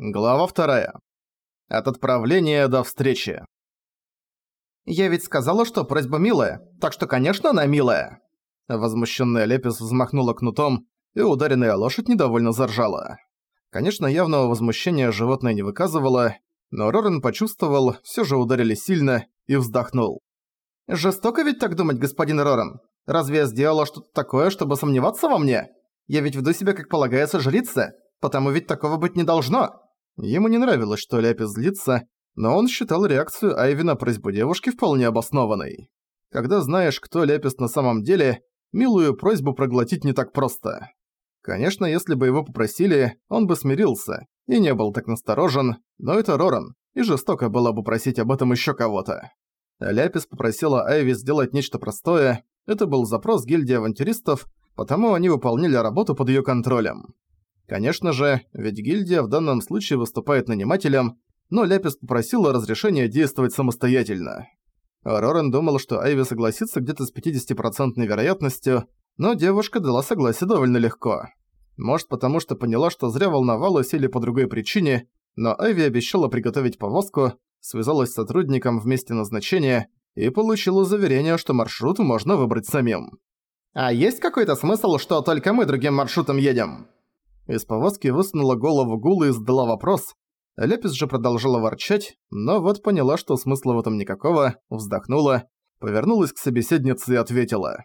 Глава вторая. От отправления до встречи. «Я ведь сказала, что просьба милая, так что, конечно, она милая!» Возмущенная Лепис взмахнула кнутом, и ударенная лошадь недовольно заржала. Конечно, явного возмущения животное не выказывало, но Рорен почувствовал, все же ударили сильно, и вздохнул. «Жестоко ведь так думать, господин Рорен? Разве я сделала что-то такое, чтобы сомневаться во мне? Я ведь веду себя, как полагается, жрица, потому ведь такого быть не должно!» Ему не нравилось, что Ляпис злится, но он считал реакцию Айви на просьбу девушки вполне обоснованной. Когда знаешь, кто Ляпис на самом деле, милую просьбу проглотить не так просто. Конечно, если бы его попросили, он бы смирился и не был так насторожен, но это Роран, и жестоко было бы просить об этом еще кого-то. Ляпис попросила Айви сделать нечто простое, это был запрос гильдии авантюристов, потому они выполнили работу под ее контролем. Конечно же, ведь гильдия в данном случае выступает нанимателем, но Ляпис попросила разрешения действовать самостоятельно. Рорен думал, что Айви согласится где-то с 50% вероятностью, но девушка дала согласие довольно легко. Может потому, что поняла, что зря волновалась или по другой причине, но Айви обещала приготовить повозку, связалась с сотрудником в месте назначения и получила заверение, что маршрут можно выбрать самим. «А есть какой-то смысл, что только мы другим маршрутом едем?» Из повозки высунула голову Гула и задала вопрос. Лепис же продолжала ворчать, но вот поняла, что смысла в этом никакого, вздохнула, повернулась к собеседнице и ответила.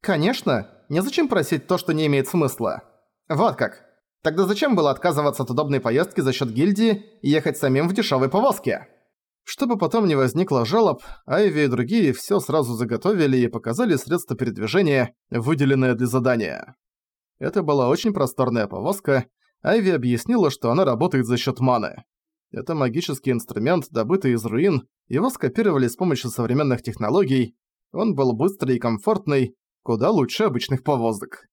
«Конечно, незачем просить то, что не имеет смысла. Вот как. Тогда зачем было отказываться от удобной поездки за счет гильдии и ехать самим в дешевой повозке?» Чтобы потом не возникло жалоб, Айви и другие все сразу заготовили и показали средства передвижения, выделенные для задания. Это была очень просторная повозка, Айви объяснила, что она работает за счет маны. Это магический инструмент, добытый из руин, его скопировали с помощью современных технологий, он был быстрый и комфортный, куда лучше обычных повозок.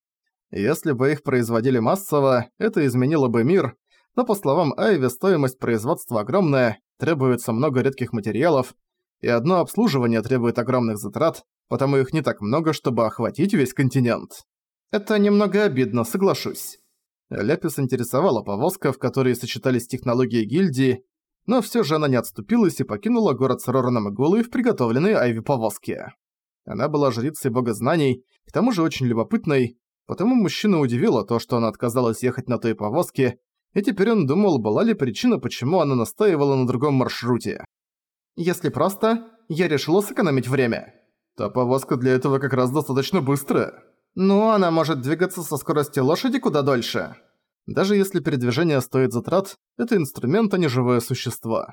Если бы их производили массово, это изменило бы мир, но по словам Айви, стоимость производства огромная, требуется много редких материалов, и одно обслуживание требует огромных затрат, потому их не так много, чтобы охватить весь континент. Это немного обидно, соглашусь. Ляпис интересовала повозка, в которой сочетались технологии гильдии, но всё же она не отступилась и покинула город с Рораном и Гулой в приготовленной Айви повозке. Она была жрицей бога знаний, к тому же очень любопытной, потому мужчину удивило то, что она отказалась ехать на той повозке, и теперь он думал, была ли причина, почему она настаивала на другом маршруте. Если просто, я решила сэкономить время. Та повозка для этого как раз достаточно быстрая. Ну, она может двигаться со скоростью лошади куда дольше. Даже если передвижение стоит затрат, это инструмент, а не живое существо.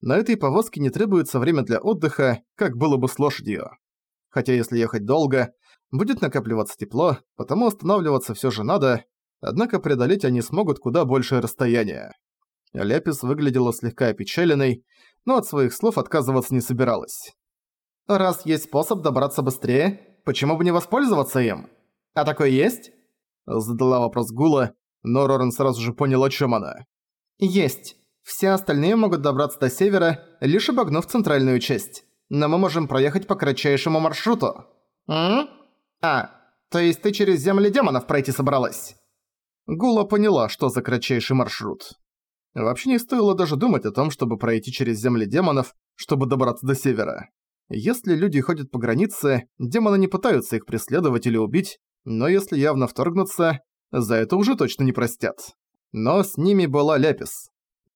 На этой повозке не требуется время для отдыха, как было бы с лошадью. Хотя если ехать долго, будет накапливаться тепло, потому останавливаться всё же надо, однако преодолеть они смогут куда большее расстояние. Ляпис выглядела слегка опечаленной, но от своих слов отказываться не собиралась. «Раз есть способ добраться быстрее, почему бы не воспользоваться им?» «А такой есть?» Задала вопрос Гула, но Рорен сразу же понял, о чем она. «Есть. Все остальные могут добраться до севера, лишь обогнув центральную часть. Но мы можем проехать по кратчайшему маршруту». «М? А, то есть ты через земли демонов пройти собралась?» Гула поняла, что за кратчайший маршрут. Вообще не стоило даже думать о том, чтобы пройти через земли демонов, чтобы добраться до севера. Если люди ходят по границе, демоны не пытаются их преследовать или убить, но если явно вторгнуться, за это уже точно не простят. Но с ними была Ляпис.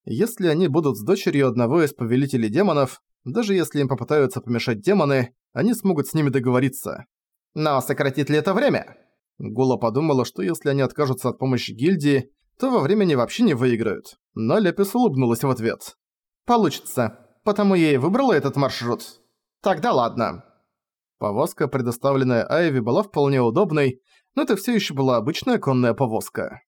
Если они будут с дочерью одного из повелителей демонов, даже если им попытаются помешать демоны, они смогут с ними договориться. Но сократит ли это время? Гула подумала, что если они откажутся от помощи гильдии, то во времени вообще не выиграют. Но Ляпис улыбнулась в ответ. «Получится. Потому я и выбрала этот маршрут. Тогда ладно». Повозка, предоставленная Айви, была вполне удобной, но это все еще была обычная конная повозка.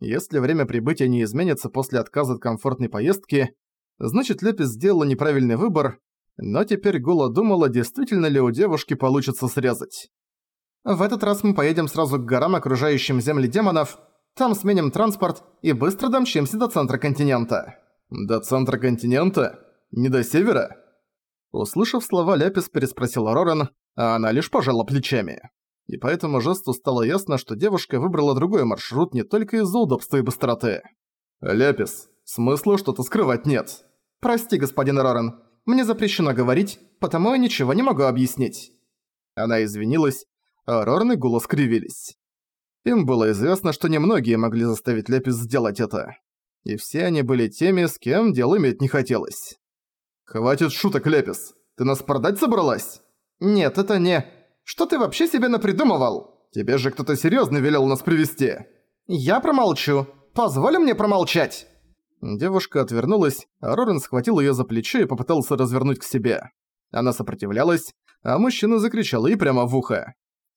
Если время прибытия не изменится после отказа от комфортной поездки, значит Лепис сделала неправильный выбор, но теперь Гула думала, действительно ли у девушки получится срезать. В этот раз мы поедем сразу к горам, окружающим земли демонов, там сменим транспорт и быстро домчимся до центра континента. До центра континента? Не до севера? Услышав слова, Ляпис переспросила Роран, а она лишь пожала плечами. И по этому жесту стало ясно, что девушка выбрала другой маршрут не только из-за удобства и быстроты. «Ляпис, Смысла что-то скрывать нет. Прости, господин Рорен, мне запрещено говорить, потому я ничего не могу объяснить. Она извинилась, а Рорен и Гула скривились. Им было известно, что немногие могли заставить Лепис сделать это. И все они были теми, с кем дело иметь не хотелось. «Хватит шуток, Лепис! Ты нас продать собралась?» «Нет, это не... Что ты вообще себе напридумывал? Тебе же кто-то серьёзно велел нас привести. «Я промолчу. Позволь мне промолчать!» Девушка отвернулась, а Рорен схватил её за плечо и попытался развернуть к себе. Она сопротивлялась, а мужчина закричал ей прямо в ухо.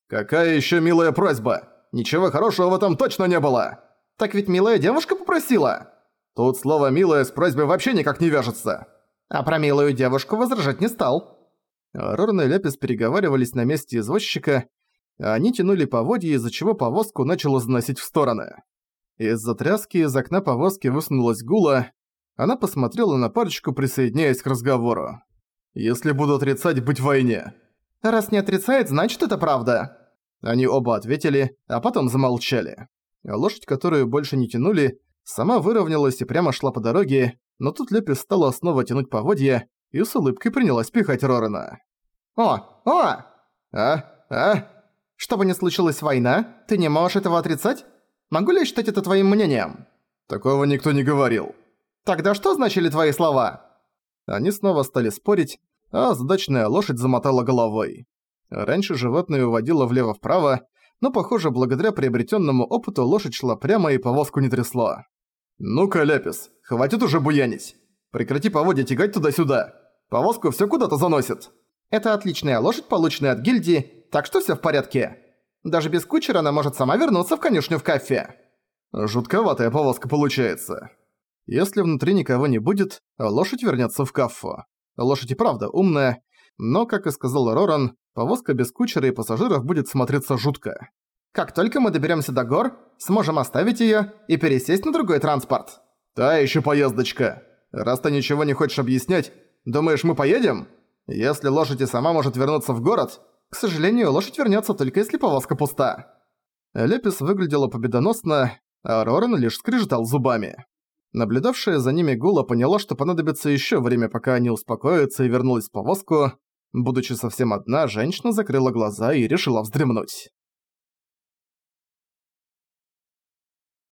«Какая ещё милая просьба! Ничего хорошего в этом точно не было!» «Так ведь милая девушка попросила!» «Тут слово «милая» с просьбой вообще никак не вяжется!» А про милую девушку возражать не стал. Рорн и Лепис переговаривались на месте извозчика, они тянули поводья, из-за чего повозку начало заносить в стороны. Из-за тряски из окна повозки высунулась Гула, она посмотрела на парочку, присоединяясь к разговору. «Если буду отрицать, быть в войне». «Раз не отрицает, значит это правда». Они оба ответили, а потом замолчали. Лошадь, которую больше не тянули, сама выровнялась и прямо шла по дороге, но тут Лепис стала снова тянуть поводья и с улыбкой принялась пихать Рорена. «О! О! А? А? Что бы ни случилось война, ты не можешь этого отрицать? Могу ли я считать это твоим мнением?» «Такого никто не говорил». «Тогда что значили твои слова?» Они снова стали спорить, а задачная лошадь замотала головой. Раньше животное уводило влево-вправо, но, похоже, благодаря приобретенному опыту лошадь шла прямо и повозку не трясло. «Ну-ка, Лепис, хватит уже буянить. Прекрати поводья тягать туда-сюда. Повозку все куда-то заносит». «Это отличная лошадь, полученная от гильдии, так что все в порядке. Даже без кучера она может сама вернуться в конюшню в кафе». Жутковатая повозка получается. Если внутри никого не будет, лошадь вернется в кафе. Лошадь и правда умная, но, как и сказал Роран, повозка без кучера и пассажиров будет смотреться жутко. Как только мы доберемся до гор, сможем оставить ее и пересесть на другой транспорт. Та еще поездочка. Раз ты ничего не хочешь объяснять, думаешь, мы поедем? Если лошадь и сама может вернуться в город, к сожалению, лошадь вернется только если повозка пуста. Лепис выглядела победоносно, а Рорен лишь скрежетал зубами. Наблюдавшая за ними Гула поняла, что понадобится еще время, пока они успокоятся и вернулись в повозку. Будучи совсем одна, женщина закрыла глаза и решила вздремнуть.